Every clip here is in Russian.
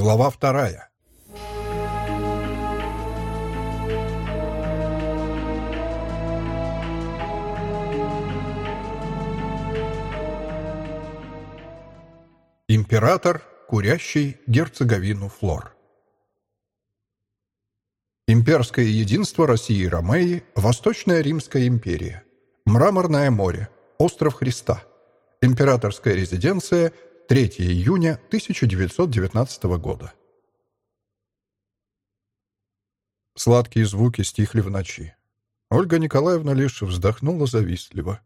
Глава вторая. Император, курящий герцоговину Флор. Имперское единство России и Ромеи, Восточная Римская империя, Мраморное море, Остров Христа, Императорская резиденция, 3 июня 1919 года. Сладкие звуки стихли в ночи. Ольга Николаевна лишь вздохнула завистливо.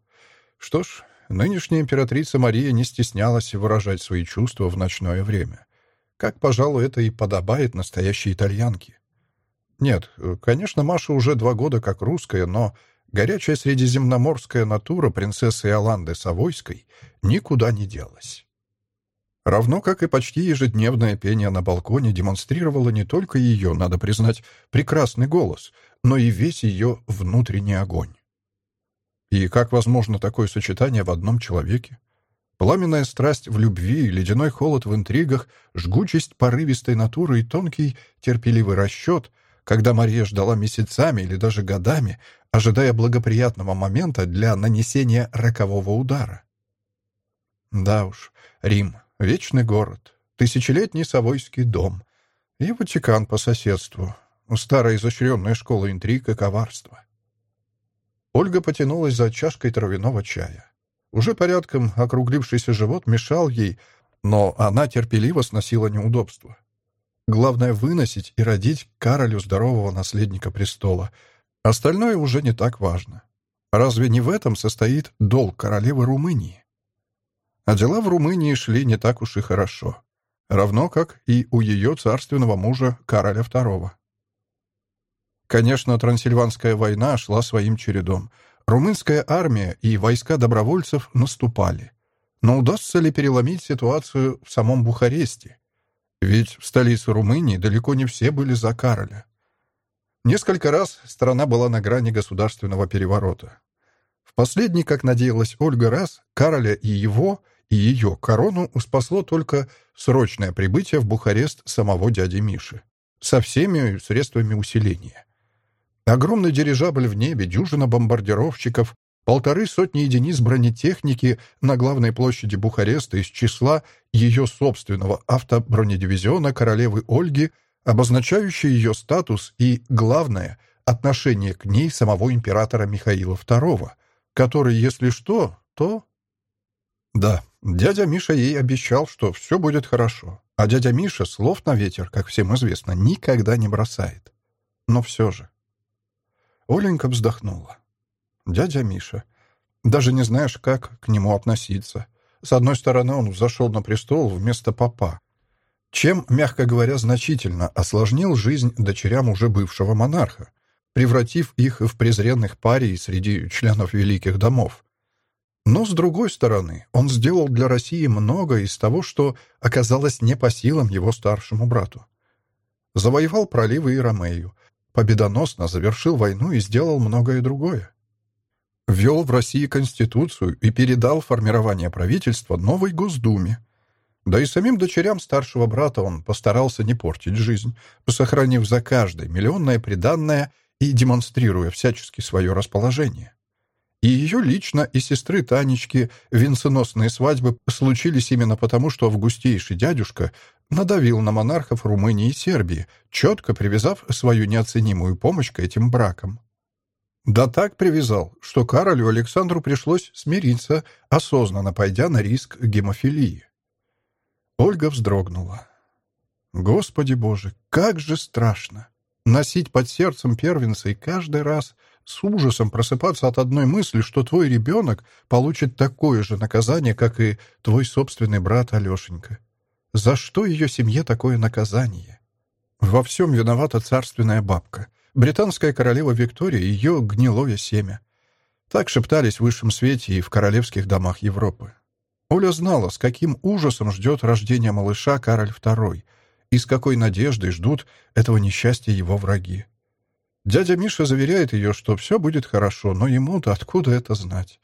Что ж, нынешняя императрица Мария не стеснялась выражать свои чувства в ночное время. Как, пожалуй, это и подобает настоящей итальянке. Нет, конечно, Маша уже два года как русская, но горячая средиземноморская натура принцессы Иоланды Савойской никуда не делась. Равно как и почти ежедневное пение на балконе демонстрировало не только ее, надо признать, прекрасный голос, но и весь ее внутренний огонь. И как возможно такое сочетание в одном человеке? Пламенная страсть в любви, ледяной холод в интригах, жгучесть порывистой натуры и тонкий терпеливый расчет — когда Мария ждала месяцами или даже годами, ожидая благоприятного момента для нанесения рокового удара. Да уж, Рим — вечный город, тысячелетний Савойский дом и Ватикан по соседству, старая изощренная школа интриг и коварства. Ольга потянулась за чашкой травяного чая. Уже порядком округлившийся живот мешал ей, но она терпеливо сносила неудобства. Главное — выносить и родить Каролю здорового наследника престола. Остальное уже не так важно. Разве не в этом состоит долг королевы Румынии? А дела в Румынии шли не так уж и хорошо. Равно как и у ее царственного мужа Кароля II. Конечно, Трансильванская война шла своим чередом. Румынская армия и войска добровольцев наступали. Но удастся ли переломить ситуацию в самом Бухаресте? Ведь в столице Румынии далеко не все были за Кароля. Несколько раз страна была на грани государственного переворота. В последний, как надеялась Ольга, раз Кароля и его, и ее корону спасло только срочное прибытие в Бухарест самого дяди Миши со всеми средствами усиления. Огромный дирижабль в небе, дюжина бомбардировщиков, полторы сотни единиц бронетехники на главной площади Бухареста из числа ее собственного автобронедивизиона королевы Ольги, обозначающие ее статус и, главное, отношение к ней самого императора Михаила II, который, если что, то... Да, дядя Миша ей обещал, что все будет хорошо, а дядя Миша слов на ветер, как всем известно, никогда не бросает. Но все же... Оленька вздохнула. Дядя Миша. Даже не знаешь, как к нему относиться. С одной стороны, он взошел на престол вместо папа, чем, мягко говоря, значительно осложнил жизнь дочерям уже бывшего монарха, превратив их в презренных парий среди членов великих домов. Но, с другой стороны, он сделал для России много из того, что оказалось не по силам его старшему брату. Завоевал проливы и Ромею, победоносно завершил войну и сделал многое другое ввел в России Конституцию и передал формирование правительства новой Госдуме. Да и самим дочерям старшего брата он постарался не портить жизнь, сохранив за каждой миллионное приданное и демонстрируя всячески свое расположение. И ее лично, и сестры Танечки венценосные свадьбы случились именно потому, что августейший дядюшка надавил на монархов Румынии и Сербии, четко привязав свою неоценимую помощь к этим бракам. Да так привязал, что Каролю Александру пришлось смириться, осознанно пойдя на риск гемофилии. Ольга вздрогнула. Господи Боже, как же страшно! Носить под сердцем первенца и каждый раз с ужасом просыпаться от одной мысли, что твой ребенок получит такое же наказание, как и твой собственный брат Алешенька. За что ее семье такое наказание? Во всем виновата царственная бабка — Британская королева Виктория и ее гнилое семя. Так шептались в высшем свете и в королевских домах Европы. Оля знала, с каким ужасом ждет рождения малыша Кароль II и с какой надеждой ждут этого несчастья его враги. Дядя Миша заверяет ее, что все будет хорошо, но ему-то откуда это знать?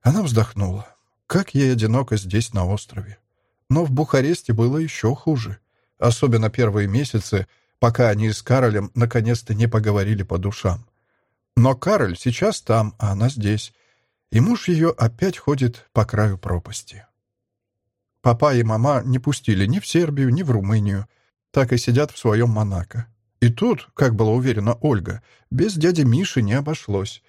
Она вздохнула. Как ей одиноко здесь, на острове. Но в Бухаресте было еще хуже. особенно первые месяцы, пока они с Каролем наконец-то не поговорили по душам. Но Кароль сейчас там, а она здесь, и муж ее опять ходит по краю пропасти. Папа и мама не пустили ни в Сербию, ни в Румынию, так и сидят в своем Монако. И тут, как была уверена Ольга, без дяди Миши не обошлось.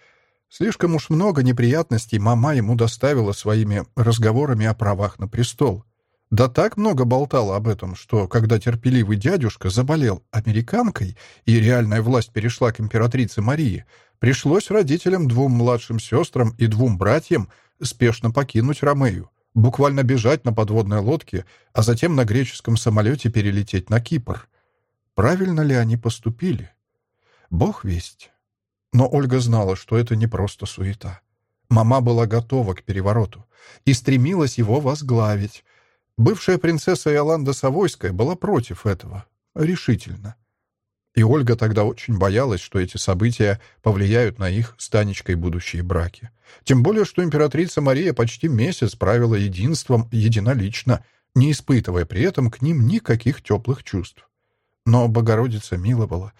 Слишком уж много неприятностей мама ему доставила своими разговорами о правах на престол. Да так много болтала об этом, что, когда терпеливый дядюшка заболел американкой и реальная власть перешла к императрице Марии, пришлось родителям, двум младшим сестрам и двум братьям спешно покинуть Ромею, буквально бежать на подводной лодке, а затем на греческом самолете перелететь на Кипр. Правильно ли они поступили? Бог весть. Но Ольга знала, что это не просто суета. Мама была готова к перевороту и стремилась его возглавить. Бывшая принцесса Иоланда Савойская была против этого. Решительно. И Ольга тогда очень боялась, что эти события повлияют на их с Танечкой будущие браки. Тем более, что императрица Мария почти месяц правила единством единолично, не испытывая при этом к ним никаких теплых чувств. Но Богородица миловала.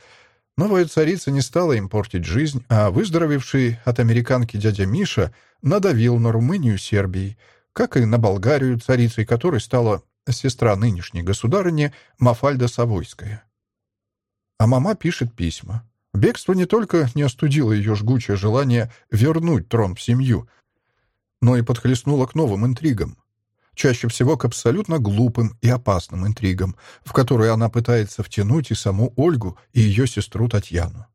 Новая царица не стала им портить жизнь, а выздоровевший от американки дядя Миша надавил на Румынию Сербии, как и на Болгарию, царицей которой стала сестра нынешней государыни Мафальда Савойская. А мама пишет письма. Бегство не только не остудило ее жгучее желание вернуть трон в семью, но и подхлестнуло к новым интригам чаще всего к абсолютно глупым и опасным интригам, в которые она пытается втянуть и саму Ольгу, и ее сестру Татьяну.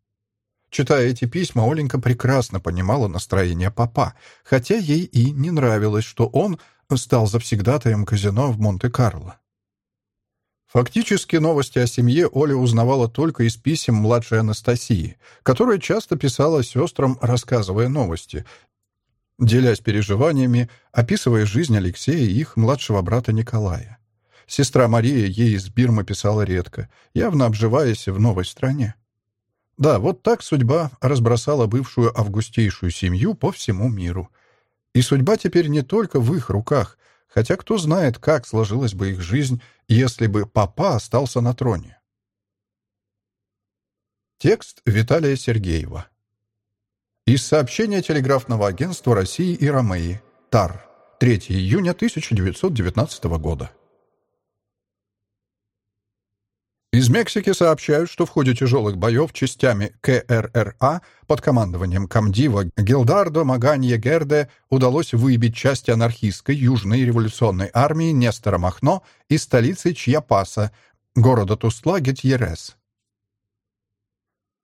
Читая эти письма, Оленька прекрасно понимала настроение папа, хотя ей и не нравилось, что он стал завсегдатаем казино в Монте-Карло. Фактически новости о семье Оля узнавала только из писем младшей Анастасии, которая часто писала сестрам, рассказывая новости, делясь переживаниями, описывая жизнь Алексея и их младшего брата Николая. Сестра Мария ей из Бирмы писала редко, явно обживаясь в новой стране. Да, вот так судьба разбросала бывшую августейшую семью по всему миру. И судьба теперь не только в их руках, хотя кто знает, как сложилась бы их жизнь, если бы папа остался на троне. Текст Виталия Сергеева из сообщения телеграфного агентства России и Ромеи. ТАР. 3 июня 1919 года. Из Мексики сообщают, что в ходе тяжелых боев частями КРРА под командованием комдива Гелдардо Маганье Герде удалось выбить части анархистской Южной революционной армии Нестора Махно из столицы Чьяпаса, города Тусла Гетьерес.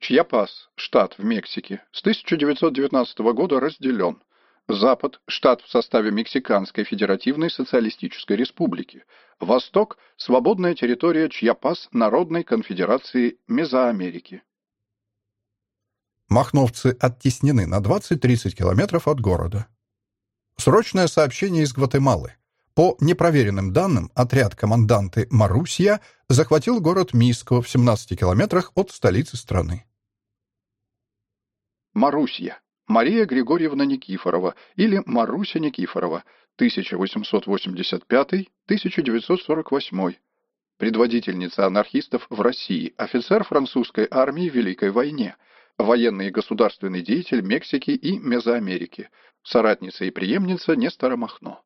Чьяпас, штат в Мексике, с 1919 года разделен. Запад – штат в составе Мексиканской Федеративной Социалистической Республики. Восток – свободная территория Чьяпас Народной Конфедерации Мезоамерики. Махновцы оттеснены на 20-30 километров от города. Срочное сообщение из Гватемалы. По непроверенным данным, отряд команданты Марусия захватил город Миско в 17 километрах от столицы страны. Марусья. Мария Григорьевна Никифорова или Маруся Никифорова, 1885-1948. Предводительница анархистов в России, офицер французской армии в Великой войне, военный и государственный деятель Мексики и Мезоамерики, соратница и преемница Нестора Махно.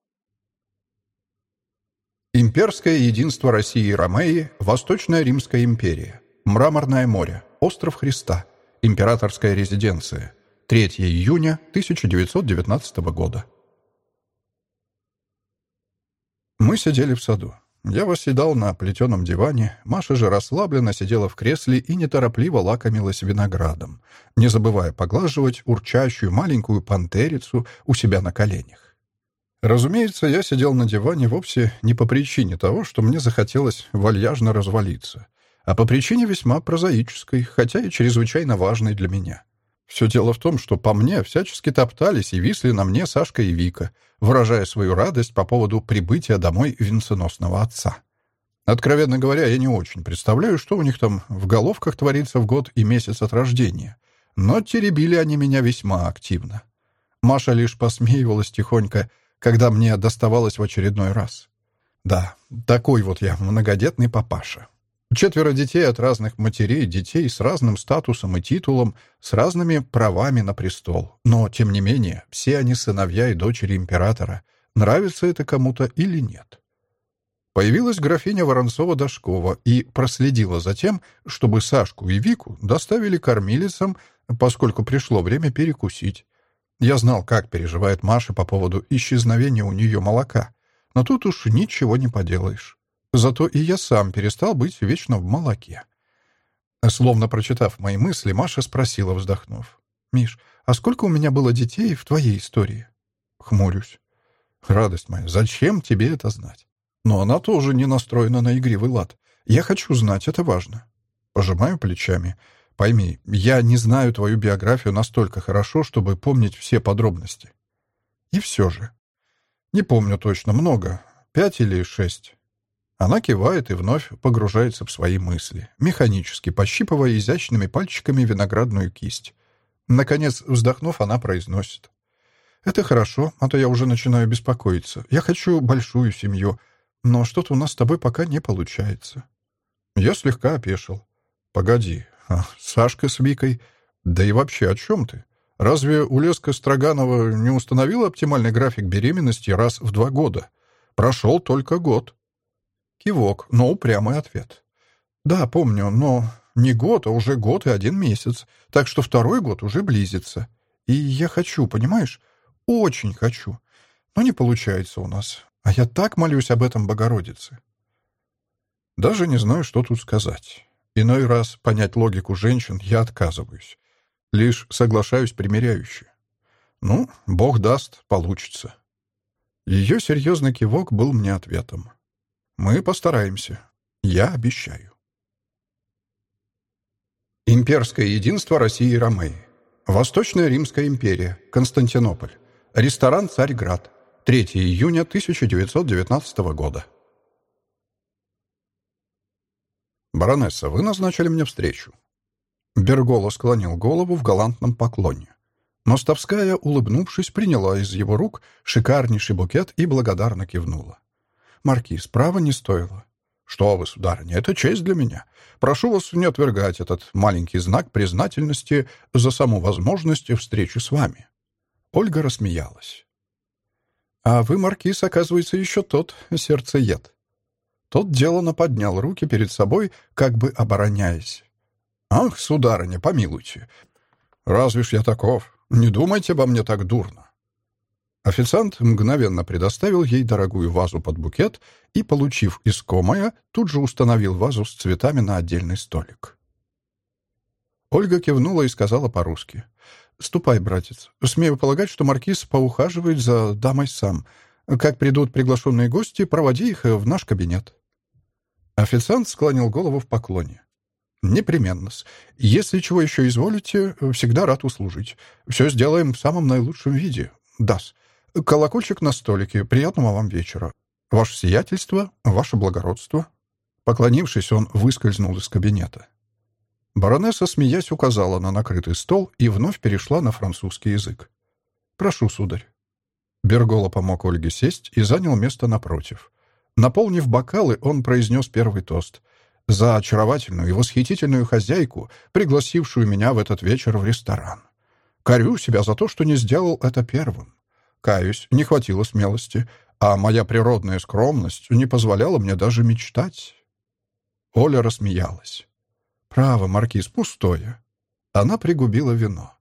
Имперское единство России и Ромеи, Восточная Римская империя, Мраморное море, Остров Христа – Императорская резиденция. 3 июня 1919 года. Мы сидели в саду. Я восседал на плетеном диване, Маша же расслабленно сидела в кресле и неторопливо лакомилась виноградом, не забывая поглаживать урчащую маленькую пантерицу у себя на коленях. Разумеется, я сидел на диване вовсе не по причине того, что мне захотелось вальяжно развалиться а по причине весьма прозаической, хотя и чрезвычайно важной для меня. Все дело в том, что по мне всячески топтались и висли на мне Сашка и Вика, выражая свою радость по поводу прибытия домой венценосного отца. Откровенно говоря, я не очень представляю, что у них там в головках творится в год и месяц от рождения, но теребили они меня весьма активно. Маша лишь посмеивалась тихонько, когда мне доставалось в очередной раз. Да, такой вот я многодетный папаша. Четверо детей от разных матерей, детей с разным статусом и титулом, с разными правами на престол. Но, тем не менее, все они сыновья и дочери императора. Нравится это кому-то или нет? Появилась графиня Воронцова-Дашкова и проследила за тем, чтобы Сашку и Вику доставили кормилицам, поскольку пришло время перекусить. Я знал, как переживает Маша по поводу исчезновения у нее молока. Но тут уж ничего не поделаешь. Зато и я сам перестал быть вечно в молоке. Словно прочитав мои мысли, Маша спросила, вздохнув. «Миш, а сколько у меня было детей в твоей истории?» Хмурюсь. «Радость моя, зачем тебе это знать?» Но она тоже не настроена на игривый лад. Я хочу знать, это важно. Пожимаю плечами. Пойми, я не знаю твою биографию настолько хорошо, чтобы помнить все подробности. И все же. Не помню точно, много. Пять или шесть. Она кивает и вновь погружается в свои мысли, механически пощипывая изящными пальчиками виноградную кисть. Наконец, вздохнув, она произносит. «Это хорошо, а то я уже начинаю беспокоиться. Я хочу большую семью, но что-то у нас с тобой пока не получается». Я слегка опешил. «Погоди, а Сашка с Викой? Да и вообще, о чем ты? Разве Улеска Строганова не установила оптимальный график беременности раз в два года? Прошел только год». Кивок, но упрямый ответ. «Да, помню, но не год, а уже год и один месяц, так что второй год уже близится. И я хочу, понимаешь? Очень хочу. Но не получается у нас. А я так молюсь об этом Богородице». Даже не знаю, что тут сказать. Иной раз понять логику женщин я отказываюсь. Лишь соглашаюсь примиряюще. Ну, Бог даст, получится. Ее серьезный кивок был мне ответом. Мы постараемся. Я обещаю. Имперское единство России и Ромеи. Восточная Римская империя. Константинополь. Ресторан «Царьград». 3 июня 1919 года. «Баронесса, вы назначили мне встречу». Берголо склонил голову в галантном поклоне. Мостовская, улыбнувшись, приняла из его рук шикарнейший букет и благодарно кивнула. Маркиз, право не стоило. «Что вы, сударыня, это честь для меня. Прошу вас не отвергать этот маленький знак признательности за саму возможность встречи с вами». Ольга рассмеялась. «А вы, Маркиз, оказывается, еще тот сердцеед». Тот делано поднял руки перед собой, как бы обороняясь. «Ах, сударыня, помилуйте! Разве ж я таков? Не думайте обо мне так дурно. Официант мгновенно предоставил ей дорогую вазу под букет и, получив искомое, тут же установил вазу с цветами на отдельный столик. Ольга кивнула и сказала по-русски. «Ступай, братец. Смею полагать, что маркиз поухаживает за дамой сам. Как придут приглашенные гости, проводи их в наш кабинет». Официант склонил голову в поклоне. непременно -с. Если чего еще изволите, всегда рад услужить. Все сделаем в самом наилучшем виде. Дас. Колокольчик на столике. Приятного вам вечера. Ваше сиятельство, ваше благородство». Поклонившись, он выскользнул из кабинета. Баронесса, смеясь, указала на накрытый стол и вновь перешла на французский язык. «Прошу, сударь». Бергола помог Ольге сесть и занял место напротив. Наполнив бокалы, он произнес первый тост. «За очаровательную и восхитительную хозяйку, пригласившую меня в этот вечер в ресторан. Корю себя за то, что не сделал это первым. Каюсь, не хватило смелости, а моя природная скромность не позволяла мне даже мечтать. Оля рассмеялась. «Право, Маркиз, пустое». Она пригубила вино.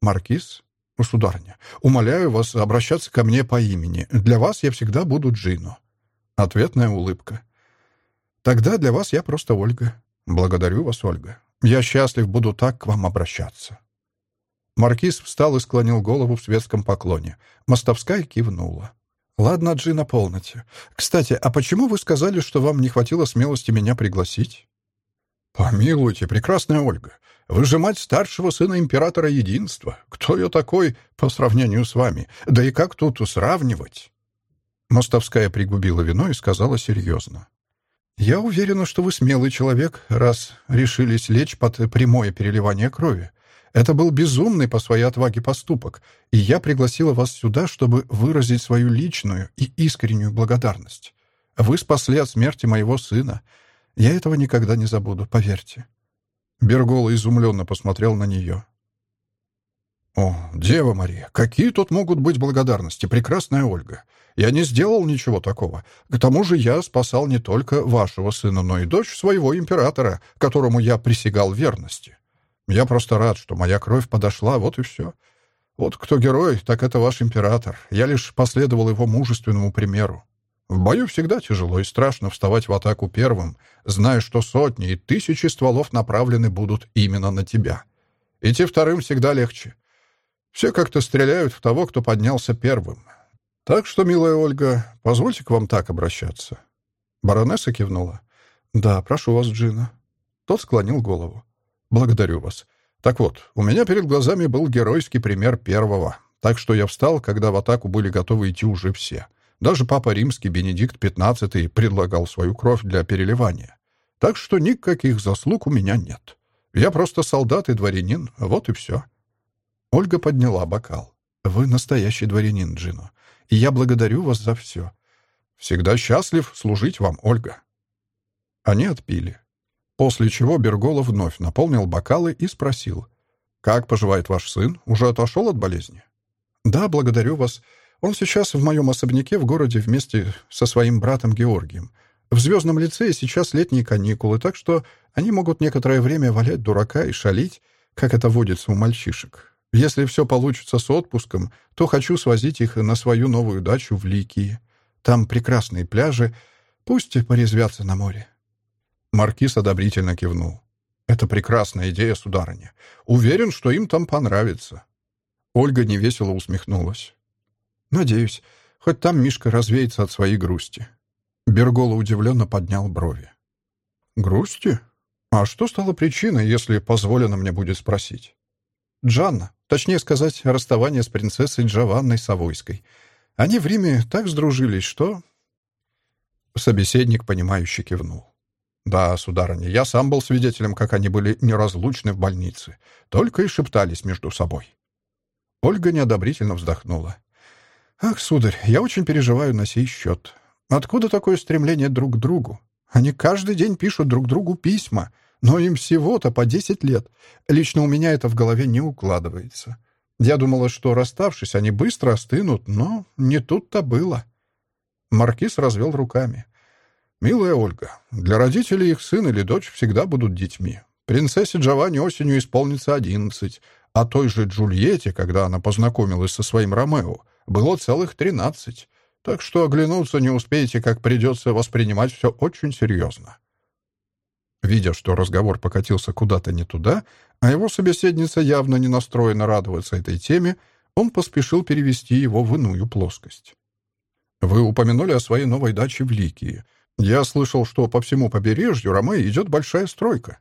«Маркиз, сударыня, умоляю вас обращаться ко мне по имени. Для вас я всегда буду Джино». Ответная улыбка. «Тогда для вас я просто Ольга. Благодарю вас, Ольга. Я счастлив буду так к вам обращаться». Маркиз встал и склонил голову в светском поклоне. Мостовская кивнула. «Ладно, Джина, полноте. Кстати, а почему вы сказали, что вам не хватило смелости меня пригласить?» «Помилуйте, прекрасная Ольга. Вы же мать старшего сына императора Единства. Кто я такой по сравнению с вами? Да и как тут сравнивать?» Мостовская пригубила вино и сказала серьезно. «Я уверена, что вы смелый человек, раз решились лечь под прямое переливание крови. Это был безумный по своей отваге поступок, и я пригласила вас сюда, чтобы выразить свою личную и искреннюю благодарность. Вы спасли от смерти моего сына. Я этого никогда не забуду, поверьте». Бергола изумленно посмотрел на нее. «О, Дева Мария, какие тут могут быть благодарности, прекрасная Ольга! Я не сделал ничего такого. К тому же я спасал не только вашего сына, но и дочь своего императора, которому я присягал верности. Я просто рад, что моя кровь подошла, вот и все. Вот кто герой, так это ваш император. Я лишь последовал его мужественному примеру. В бою всегда тяжело и страшно вставать в атаку первым, зная, что сотни и тысячи стволов направлены будут именно на тебя. Идти вторым всегда легче. Все как-то стреляют в того, кто поднялся первым. Так что, милая Ольга, позвольте к вам так обращаться». Баронесса кивнула. «Да, прошу вас, Джина». Тот склонил голову. «Благодарю вас. Так вот, у меня перед глазами был геройский пример первого, так что я встал, когда в атаку были готовы идти уже все». Даже Папа Римский Бенедикт XV предлагал свою кровь для переливания. Так что никаких заслуг у меня нет. Я просто солдат и дворянин, вот и все. Ольга подняла бокал. «Вы настоящий дворянин, Джино, и я благодарю вас за все. Всегда счастлив служить вам, Ольга». Они отпили. После чего Берголов вновь наполнил бокалы и спросил. «Как поживает ваш сын? Уже отошел от болезни?» «Да, благодарю вас. Он сейчас в моем особняке в городе вместе со своим братом Георгием. В Звездном лицее сейчас летние каникулы, так что они могут некоторое время валять дурака и шалить, как это водится у мальчишек. Если все получится с отпуском, то хочу свозить их на свою новую дачу в Ликии. Там прекрасные пляжи, пусть порезвятся на море». Маркиз одобрительно кивнул. «Это прекрасная идея, сударыня. Уверен, что им там понравится». Ольга невесело усмехнулась. «Надеюсь, хоть там Мишка развеется от своей грусти». Бергола удивленно поднял брови. «Грусти? А что стало причиной, если позволено мне будет спросить?» «Джанна, точнее сказать, расставание с принцессой Джованной Савойской. Они в Риме так сдружились, что...» Собеседник, понимающе кивнул. «Да, сударыня, я сам был свидетелем, как они были неразлучны в больнице. Только и шептались между собой». Ольга неодобрительно вздохнула. «Ах, сударь, я очень переживаю на сей счет. Откуда такое стремление друг к другу? Они каждый день пишут друг другу письма, но им всего-то по десять лет. Лично у меня это в голове не укладывается. Я думала, что, расставшись, они быстро остынут, но не тут-то было». Маркиз развел руками. «Милая Ольга, для родителей их сын или дочь всегда будут детьми. Принцессе Джованни осенью исполнится одиннадцать, а той же Джульетте, когда она познакомилась со своим Ромео, было целых тринадцать. Так что оглянуться не успеете, как придется воспринимать все очень серьезно. Видя, что разговор покатился куда-то не туда, а его собеседница явно не настроена радоваться этой теме, он поспешил перевести его в иную плоскость. «Вы упомянули о своей новой даче в Ликии. Я слышал, что по всему побережью Ромеи идет большая стройка».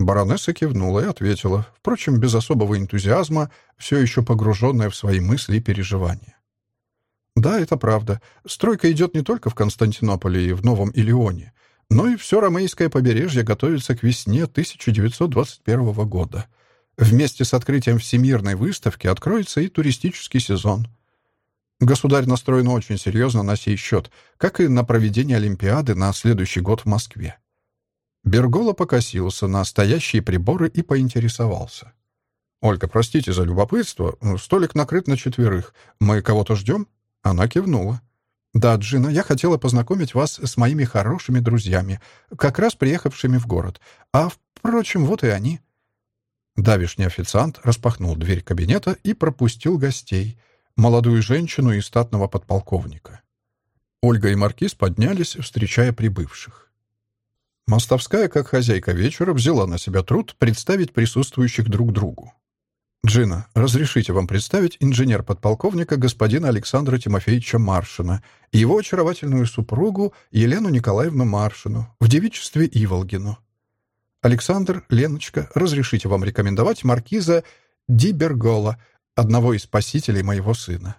Баронесса кивнула и ответила, впрочем, без особого энтузиазма, все еще погруженная в свои мысли и переживания. «Да, это правда. Стройка идет не только в Константинополе и в Новом Илионе, но и все ромейское побережье готовится к весне 1921 года. Вместе с открытием Всемирной выставки откроется и туристический сезон. Государь настроен очень серьезно на сей счет, как и на проведение Олимпиады на следующий год в Москве. Бергола покосился на стоящие приборы и поинтересовался. «Ольга, простите за любопытство. Столик накрыт на четверых. Мы кого-то ждем?» Она кивнула. «Да, Джина, я хотела познакомить вас с моими хорошими друзьями, как раз приехавшими в город. А, впрочем, вот и они». Давишний официант распахнул дверь кабинета и пропустил гостей, молодую женщину и статного подполковника. Ольга и Маркиз поднялись, встречая прибывших. Мостовская, как хозяйка вечера, взяла на себя труд представить присутствующих друг другу. «Джина, разрешите вам представить инженер-подполковника господина Александра Тимофеевича Маршина и его очаровательную супругу Елену Николаевну Маршину в девичестве Иволгину. Александр, Леночка, разрешите вам рекомендовать маркиза Дибергола, одного из спасителей моего сына».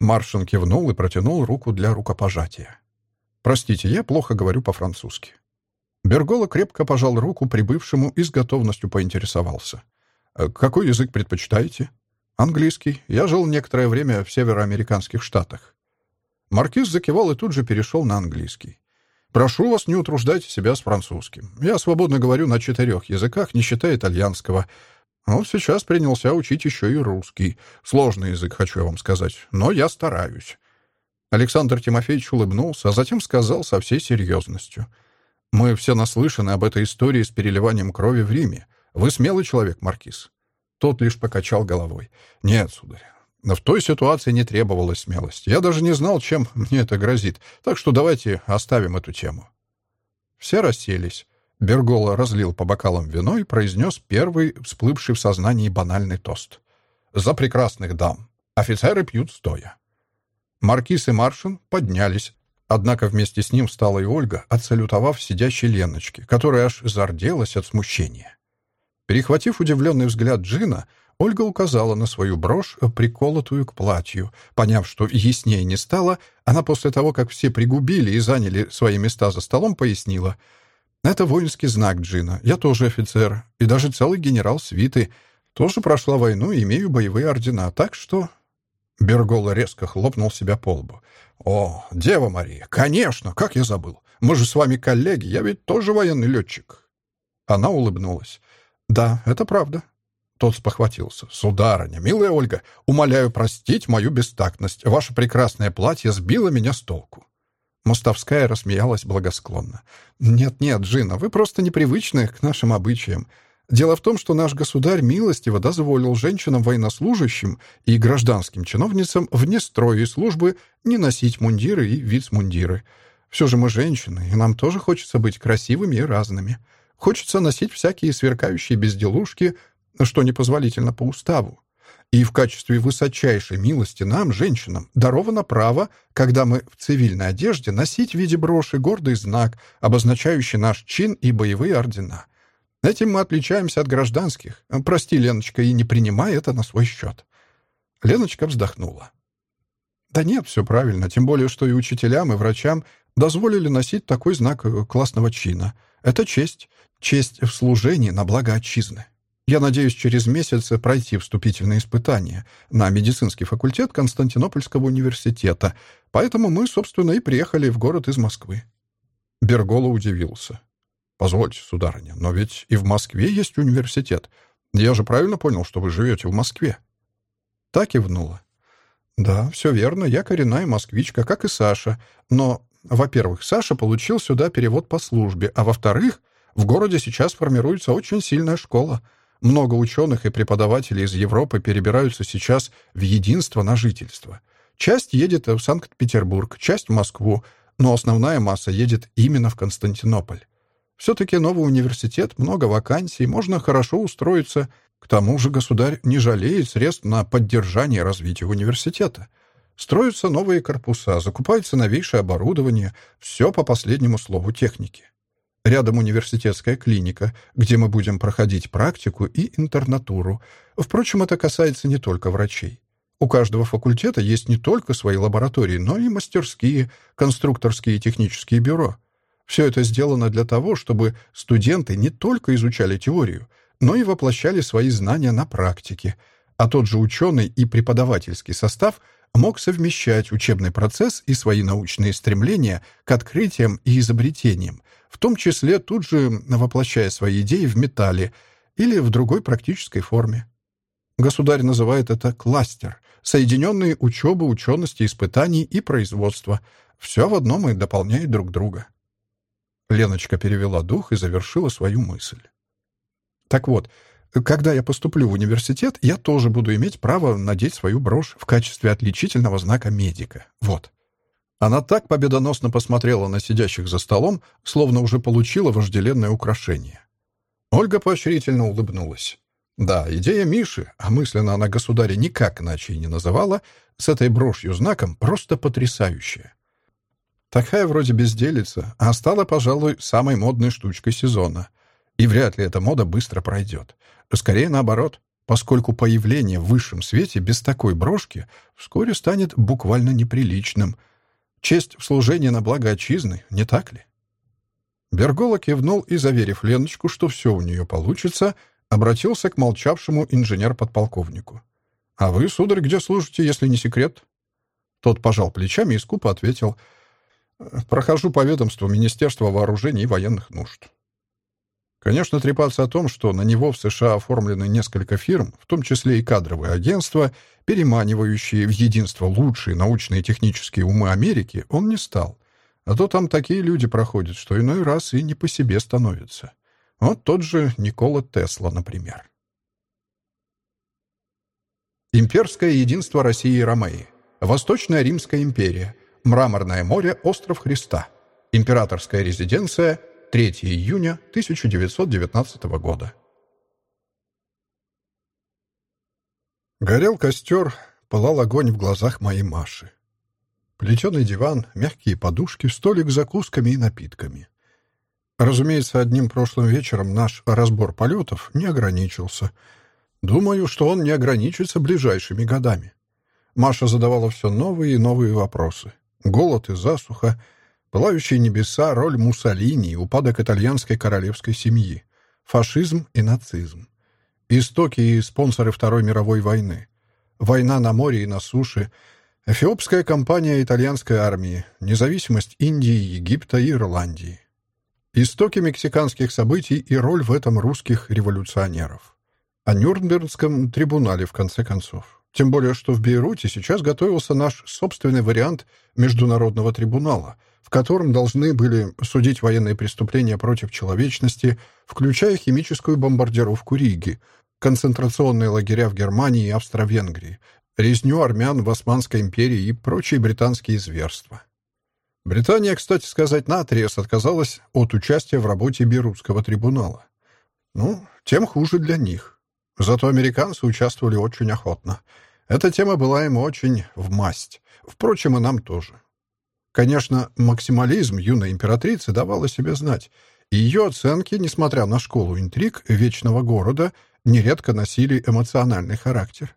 Маршин кивнул и протянул руку для рукопожатия. «Простите, я плохо говорю по-французски». Бергола крепко пожал руку прибывшему и с готовностью поинтересовался. «Э, «Какой язык предпочитаете?» «Английский. Я жил некоторое время в североамериканских штатах». Маркиз закивал и тут же перешел на английский. Прошу вас, не утруждайте себя с французским. Я свободно говорю на четырех языках, не считая итальянского. Вот сейчас принялся учить еще и русский. Сложный язык, хочу я вам сказать, но я стараюсь». Александр Тимофеевич улыбнулся, а затем сказал со всей серьезностью. «Мы все наслышаны об этой истории с переливанием крови в Риме. Вы смелый человек, Маркиз». Тот лишь покачал головой. «Нет, сударь, но в той ситуации не требовалась смелость. Я даже не знал, чем мне это грозит. Так что давайте оставим эту тему». Все расселись. Бергола разлил по бокалам вино и произнес первый всплывший в сознании банальный тост. «За прекрасных дам! Офицеры пьют стоя!» Маркиз и Маршин поднялись, однако вместе с ним встала и Ольга, отсалютовав сидящей Леночке, которая аж зарделась от смущения. Перехватив удивленный взгляд Джина, Ольга указала на свою брошь, приколотую к платью. Поняв, что яснее не стало, она после того, как все пригубили и заняли свои места за столом, пояснила — это воинский знак Джина. Я тоже офицер. И даже целый генерал свиты. Тоже прошла войну и имею боевые ордена. Так что...» Бергола резко хлопнул себя по лбу. «О, Дева Мария, конечно, как я забыл. Мы же с вами коллеги, я ведь тоже военный летчик». Она улыбнулась. «Да, это правда». Тот спохватился. «Сударыня, милая Ольга, умоляю простить мою бестактность. Ваше прекрасное платье сбило меня с толку». Мостовская рассмеялась благосклонно. «Нет-нет, Джина, вы просто непривычны к нашим обычаям. Дело в том, что наш государь милостиво дозволил женщинам-военнослужащим и гражданским чиновницам вне строя и службы не носить мундиры и вицмундиры. Все же мы женщины, и нам тоже хочется быть красивыми и разными. Хочется носить всякие сверкающие безделушки, что непозволительно по уставу. И в качестве высочайшей милости нам, женщинам, даровано право, когда мы в цивильной одежде, носить в виде броши гордый знак, обозначающий наш чин и боевые ордена. Этим мы отличаемся от гражданских. Прости, Леночка, и не принимай это на свой счет». Леночка вздохнула. «Да нет, все правильно, тем более, что и учителям, и врачам дозволили носить такой знак э, классного чина. Это честь. Честь в служении на благо отчизны». Я надеюсь через месяц пройти вступительные испытания на медицинский факультет Константинопольского университета, поэтому мы, собственно, и приехали в город из Москвы». Бергола удивился. «Позвольте, сударыня, но ведь и в Москве есть университет. Я же правильно понял, что вы живете в Москве?» Так и внула. «Да, все верно, я коренная москвичка, как и Саша. Но, во-первых, Саша получил сюда перевод по службе, а во-вторых, в городе сейчас формируется очень сильная школа — много ученых и преподавателей из Европы перебираются сейчас в единство на жительство. Часть едет в Санкт-Петербург, часть в Москву, но основная масса едет именно в Константинополь. Все-таки новый университет, много вакансий, можно хорошо устроиться. К тому же государь не жалеет средств на поддержание и развитие университета. Строятся новые корпуса, закупается новейшее оборудование, все по последнему слову техники. Рядом университетская клиника, где мы будем проходить практику и интернатуру. Впрочем, это касается не только врачей. У каждого факультета есть не только свои лаборатории, но и мастерские, конструкторские и технические бюро. Все это сделано для того, чтобы студенты не только изучали теорию, но и воплощали свои знания на практике, а тот же ученый и преподавательский состав мог совмещать учебный процесс и свои научные стремления к открытиям и изобретениям, в том числе тут же воплощая свои идеи в металле или в другой практической форме. Государь называет это кластер, соединенные учебы, учености, испытаний и производства. Все в одном и дополняет друг друга. Леночка перевела дух и завершила свою мысль. Так вот, когда я поступлю в университет, я тоже буду иметь право надеть свою брошь в качестве отличительного знака медика. Вот. Она так победоносно посмотрела на сидящих за столом, словно уже получила вожделенное украшение. Ольга поощрительно улыбнулась. Да, идея Миши, а мысленно она государя никак иначе и не называла, с этой брошью-знаком просто потрясающая. Такая вроде безделица, а стала, пожалуй, самой модной штучкой сезона. И вряд ли эта мода быстро пройдет. Скорее наоборот, поскольку появление в высшем свете без такой брошки вскоре станет буквально неприличным — Честь в служении на благо отчизны, не так ли? Бергола кивнул и, заверив Леночку, что все у нее получится, обратился к молчавшему инженер-подполковнику. «А вы, сударь, где служите, если не секрет?» Тот пожал плечами и скупо ответил. Прохожу по ведомству Министерства вооружений и военных нужд. Конечно, трепаться о том, что на него в США оформлены несколько фирм, в том числе и кадровые агентства, переманивающие в единство лучшие научные и технические умы Америки, он не стал. А то там такие люди проходят, что иной раз и не по себе становятся. Вот тот же Никола Тесла, например. Имперское единство России и Ромеи. Восточная Римская империя. Мраморное море, остров Христа. Императорская резиденция. 3 июня 1919 года. Горел костер, пылал огонь в глазах моей Маши. Плетеный диван, мягкие подушки, столик с закусками и напитками. Разумеется, одним прошлым вечером наш разбор полетов не ограничился — Думаю, что он не ограничится ближайшими годами. Маша задавала все новые и новые вопросы. Голод и засуха, пылающие небеса, роль Муссолини и упадок итальянской королевской семьи, фашизм и нацизм, истоки и спонсоры Второй мировой войны, война на море и на суше, эфиопская кампания итальянской армии, независимость Индии, Египта и Ирландии, истоки мексиканских событий и роль в этом русских революционеров о Нюрнбергском трибунале, в конце концов. Тем более, что в Бейруте сейчас готовился наш собственный вариант Международного трибунала, в котором должны были судить военные преступления против человечности, включая химическую бомбардировку Риги, концентрационные лагеря в Германии и Австро-Венгрии, резню армян в Османской империи и прочие британские зверства. Британия, кстати сказать, наотрез отказалась от участия в работе Бейрутского трибунала. Ну, тем хуже для них. Зато американцы участвовали очень охотно. Эта тема была им очень в масть. Впрочем, и нам тоже. Конечно, максимализм юной императрицы давал себе знать, и ее оценки, несмотря на школу интриг Вечного Города, нередко носили эмоциональный характер.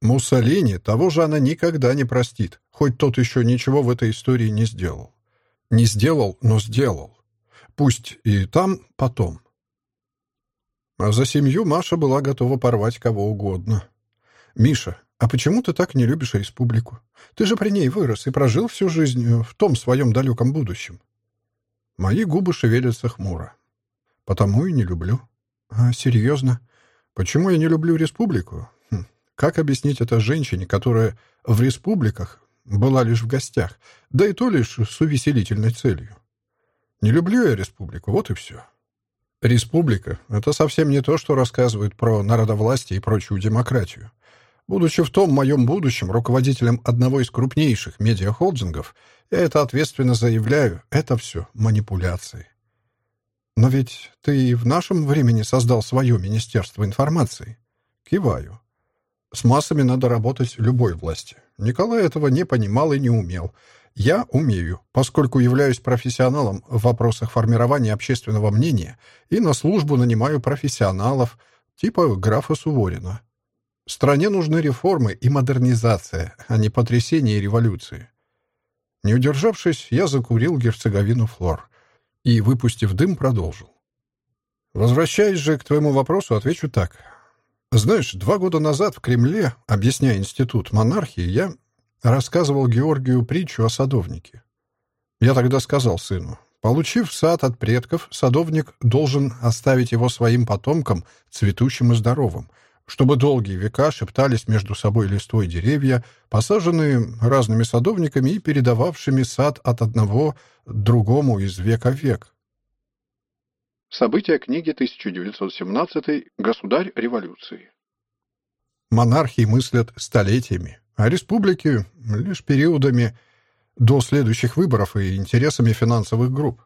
Муссолини того же она никогда не простит, хоть тот еще ничего в этой истории не сделал. Не сделал, но сделал. Пусть и там, потом. А за семью Маша была готова порвать кого угодно. «Миша, а почему ты так не любишь республику? Ты же при ней вырос и прожил всю жизнь э, в том своем далеком будущем». Мои губы шевелятся хмуро. «Потому и не люблю». «А, серьезно? Почему я не люблю республику? Хм. Как объяснить это женщине, которая в республиках была лишь в гостях, да и то лишь с увеселительной целью? Не люблю я республику, вот и все». Республика — это совсем не то, что рассказывают про народовластие и прочую демократию. Будучи в том моем будущем руководителем одного из крупнейших медиахолдингов, я это ответственно заявляю, это все манипуляции. Но ведь ты и в нашем времени создал свое Министерство информации. Киваю. С массами надо работать любой власти. Николай этого не понимал и не умел — я умею, поскольку являюсь профессионалом в вопросах формирования общественного мнения и на службу нанимаю профессионалов типа графа Суворина. Стране нужны реформы и модернизация, а не потрясение и революции. Не удержавшись, я закурил герцоговину флор и, выпустив дым, продолжил. Возвращаясь же к твоему вопросу, отвечу так. Знаешь, два года назад в Кремле, объясняя институт монархии, я рассказывал Георгию притчу о садовнике. Я тогда сказал сыну, получив сад от предков, садовник должен оставить его своим потомкам цветущим и здоровым, чтобы долгие века шептались между собой листвой деревья, посаженные разными садовниками и передававшими сад от одного другому из века в век. События книги 1917 «Государь революции». Монархии мыслят столетиями, а республики — лишь периодами до следующих выборов и интересами финансовых групп.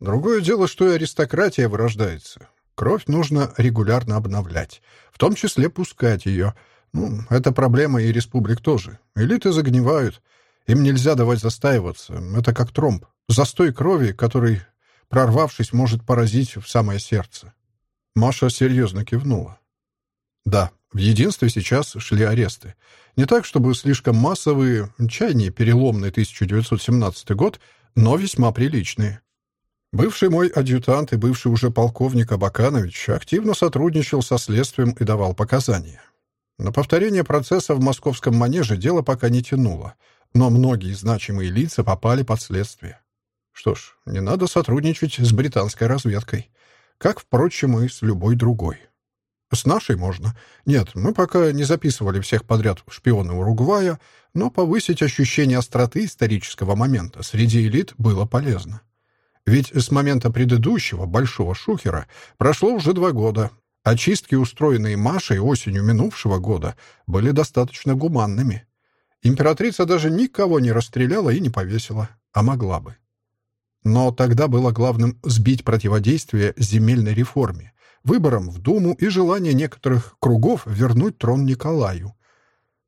Другое дело, что и аристократия вырождается. Кровь нужно регулярно обновлять, в том числе пускать ее. Ну, это проблема и республик тоже. Элиты загнивают, им нельзя давать застаиваться. Это как тромб. Застой крови, который, прорвавшись, может поразить в самое сердце. Маша серьезно кивнула. Да, в единстве сейчас шли аресты. Не так, чтобы слишком массовые, чайные, переломный 1917 год, но весьма приличные. Бывший мой адъютант и бывший уже полковник Абаканович активно сотрудничал со следствием и давал показания. На повторение процесса в московском манеже дело пока не тянуло, но многие значимые лица попали под следствие. Что ж, не надо сотрудничать с британской разведкой, как, впрочем, и с любой другой. С нашей можно. Нет, мы пока не записывали всех подряд шпионы Уругвая, но повысить ощущение остроты исторического момента среди элит было полезно. Ведь с момента предыдущего большого шухера прошло уже два года. Очистки, устроенные Машей осенью минувшего года, были достаточно гуманными. Императрица даже никого не расстреляла и не повесила, а могла бы. Но тогда было главным сбить противодействие земельной реформе, выборам в Думу и желание некоторых кругов вернуть трон Николаю.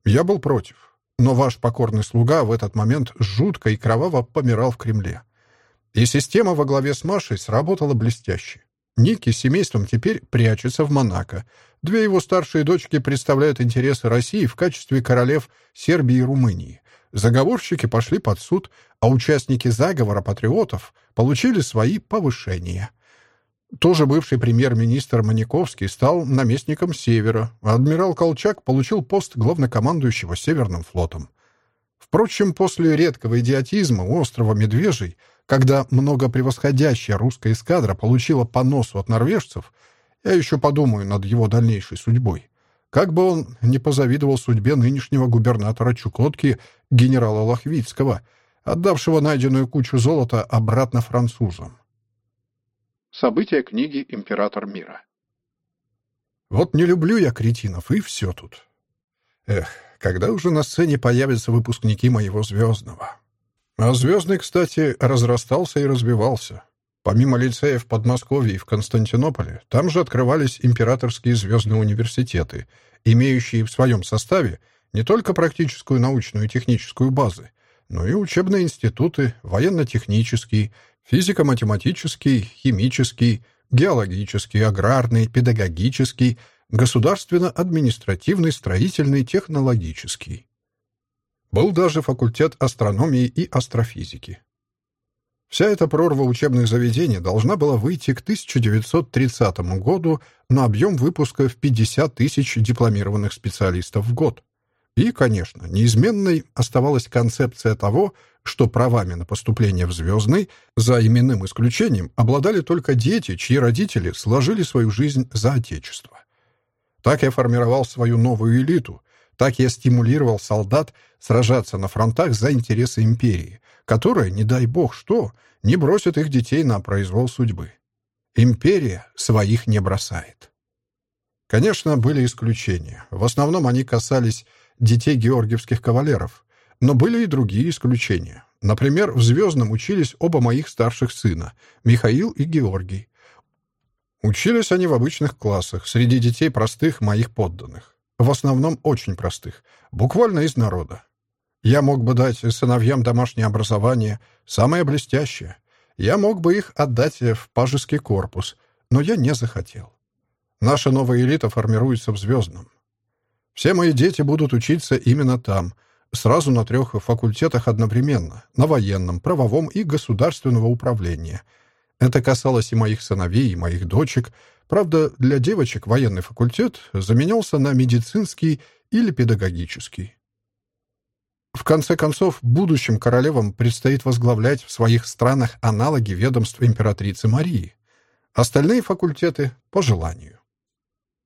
Я был против, но ваш покорный слуга в этот момент жутко и кроваво помирал в Кремле. И система во главе с Машей сработала блестяще. Ники с семейством теперь прячется в Монако. Две его старшие дочки представляют интересы России в качестве королев Сербии и Румынии. Заговорщики пошли под суд, а участники заговора патриотов получили свои повышения. Тоже бывший премьер-министр Маниковский стал наместником Севера, а адмирал Колчак получил пост главнокомандующего Северным флотом. Впрочем, после редкого идиотизма у острова Медвежий когда много превосходящая русская эскадра получила по носу от норвежцев, я еще подумаю над его дальнейшей судьбой. Как бы он не позавидовал судьбе нынешнего губернатора Чукотки генерала Лохвицкого, отдавшего найденную кучу золота обратно французам. События книги «Император мира». Вот не люблю я кретинов, и все тут. Эх, когда уже на сцене появятся выпускники моего звездного? А «Звездный», кстати, разрастался и развивался. Помимо лицеев в Подмосковье и в Константинополе, там же открывались императорские звездные университеты, имеющие в своем составе не только практическую научную и техническую базы, но и учебные институты, военно-технический, физико-математический, химический, геологический, аграрный, педагогический, государственно-административный, строительный, технологический. Был даже факультет астрономии и астрофизики. Вся эта прорва учебных заведений должна была выйти к 1930 году на объем выпуска в 50 тысяч дипломированных специалистов в год. И, конечно, неизменной оставалась концепция того, что правами на поступление в «Звездный» за именным исключением обладали только дети, чьи родители сложили свою жизнь за Отечество. Так я формировал свою новую элиту, так я стимулировал солдат сражаться на фронтах за интересы империи, которая, не дай бог что, не бросит их детей на произвол судьбы. Империя своих не бросает. Конечно, были исключения. В основном они касались детей георгиевских кавалеров. Но были и другие исключения. Например, в «Звездном» учились оба моих старших сына, Михаил и Георгий. Учились они в обычных классах, среди детей простых моих подданных. В основном очень простых, буквально из народа. Я мог бы дать сыновьям домашнее образование, самое блестящее. Я мог бы их отдать в пажеский корпус, но я не захотел. Наша новая элита формируется в Звездном. Все мои дети будут учиться именно там, сразу на трех факультетах одновременно, на военном, правовом и государственного управления. Это касалось и моих сыновей, и моих дочек, Правда, для девочек военный факультет заменялся на медицинский или педагогический. В конце концов, будущим королевам предстоит возглавлять в своих странах аналоги ведомств императрицы Марии. Остальные факультеты — по желанию.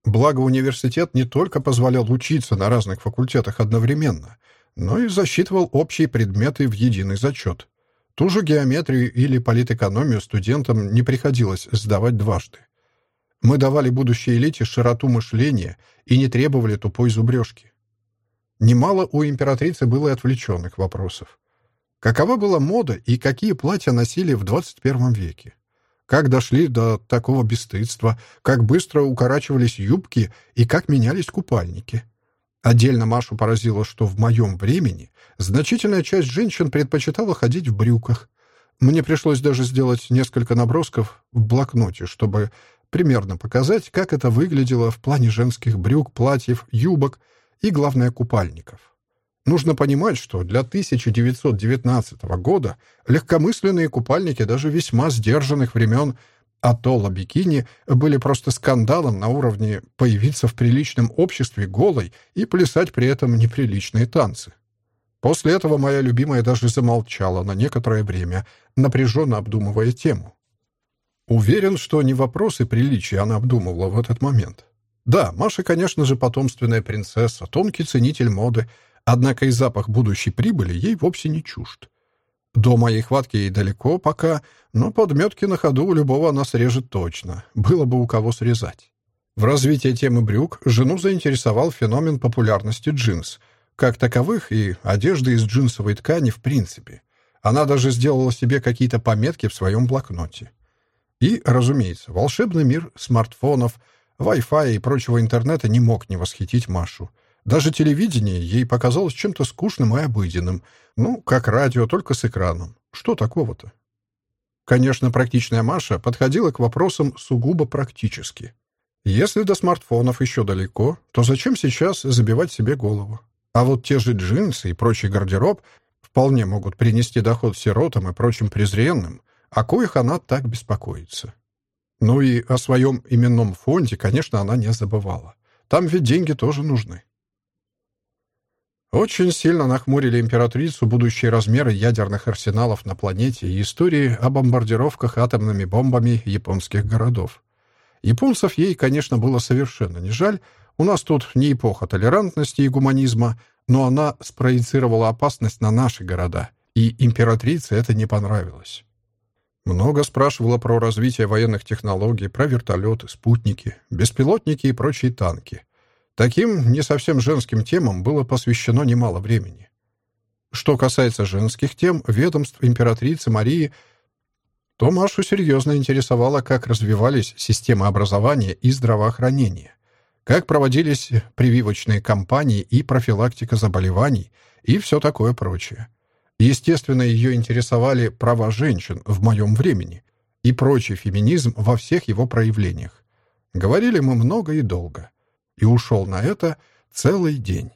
Благо, университет не только позволял учиться на разных факультетах одновременно, но и засчитывал общие предметы в единый зачет. Ту же геометрию или политэкономию студентам не приходилось сдавать дважды. Мы давали будущей элите широту мышления и не требовали тупой зубрежки. Немало у императрицы было и отвлеченных вопросов. Какова была мода и какие платья носили в 21 веке? Как дошли до такого бесстыдства, как быстро укорачивались юбки и как менялись купальники? Отдельно Машу поразило, что в моем времени значительная часть женщин предпочитала ходить в брюках. Мне пришлось даже сделать несколько набросков в блокноте, чтобы примерно показать, как это выглядело в плане женских брюк, платьев, юбок и, главное, купальников. Нужно понимать, что для 1919 года легкомысленные купальники даже весьма сдержанных времен атолла бикини были просто скандалом на уровне появиться в приличном обществе голой и плясать при этом неприличные танцы. После этого моя любимая даже замолчала на некоторое время, напряженно обдумывая тему. Уверен, что не вопросы приличия она обдумывала в этот момент. Да, Маша, конечно же, потомственная принцесса, тонкий ценитель моды, однако и запах будущей прибыли ей вовсе не чужд. До моей хватки ей далеко пока, но подметки на ходу у любого она срежет точно. Было бы у кого срезать. В развитии темы брюк жену заинтересовал феномен популярности джинс — как таковых и одежды из джинсовой ткани в принципе. Она даже сделала себе какие-то пометки в своем блокноте. И, разумеется, волшебный мир смартфонов, Wi-Fi и прочего интернета не мог не восхитить Машу. Даже телевидение ей показалось чем-то скучным и обыденным. Ну, как радио, только с экраном. Что такого-то? Конечно, практичная Маша подходила к вопросам сугубо практически. Если до смартфонов еще далеко, то зачем сейчас забивать себе голову? А вот те же джинсы и прочий гардероб вполне могут принести доход сиротам и прочим презренным, о коих она так беспокоится. Ну и о своем именном фонде, конечно, она не забывала. Там ведь деньги тоже нужны. Очень сильно нахмурили императрицу будущие размеры ядерных арсеналов на планете и истории о бомбардировках атомными бомбами японских городов. Японцев ей, конечно, было совершенно не жаль, у нас тут не эпоха толерантности и гуманизма, но она спроецировала опасность на наши города, и императрице это не понравилось. Много спрашивала про развитие военных технологий, про вертолеты, спутники, беспилотники и прочие танки. Таким не совсем женским темам было посвящено немало времени. Что касается женских тем, ведомств императрицы Марии, то Машу серьезно интересовало, как развивались системы образования и здравоохранения как проводились прививочные кампании и профилактика заболеваний и все такое прочее. Естественно, ее интересовали права женщин в моем времени и прочий феминизм во всех его проявлениях. Говорили мы много и долго. И ушел на это целый день.